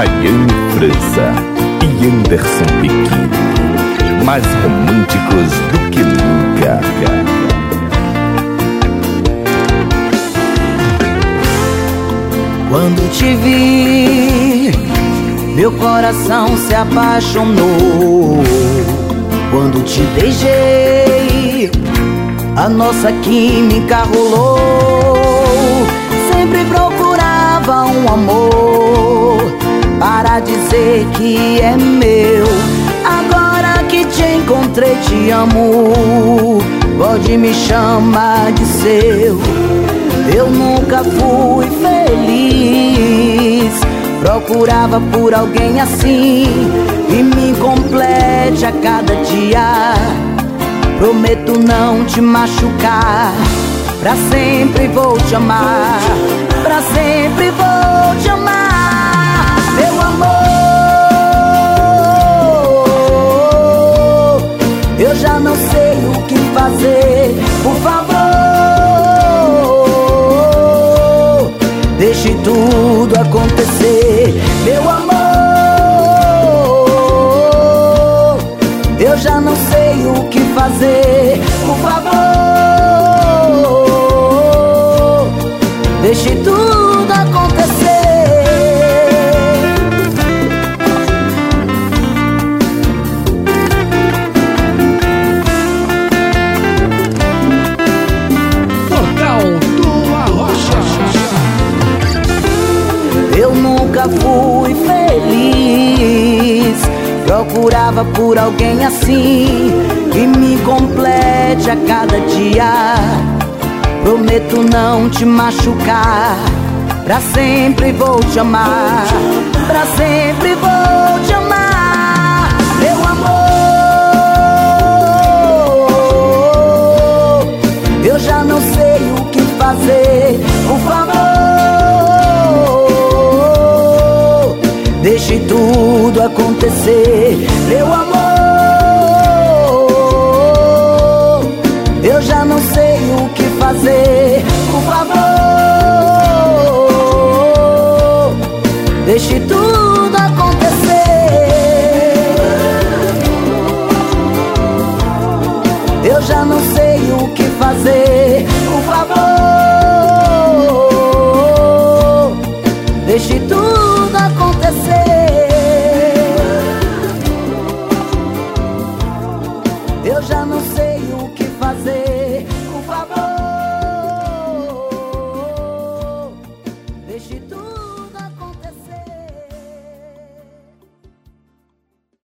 Rayane França e Anderson Pequim. Mais românticos do que nunca. Quando te vi, meu coração se apaixonou. Quando te beijei, a nossa química rolou. Que é meu. Agora que te encontrei, te amo. Pode me chamar de seu. Eu nunca fui feliz. Procurava por alguém assim e me complete a cada dia. Prometo não te machucar. Pra sempre vou te amar. Pra sempre vou te amar, fazer. Por favor. Deixe tudo acontecer, meu amor. Eu nunca fui feliz. Procurava por alguém assim que me complete a cada dia. Prometo não te machucar. Pra sempre vou te amar. Pra sempre vou te amar, meu amor. Eu já não sei o que fazer. Por favor, deixe tudo acontecer, meu amor. Eu já não sei o que fazer. Por favor, deixe tudo acontecer. Eu já não sei de tudo.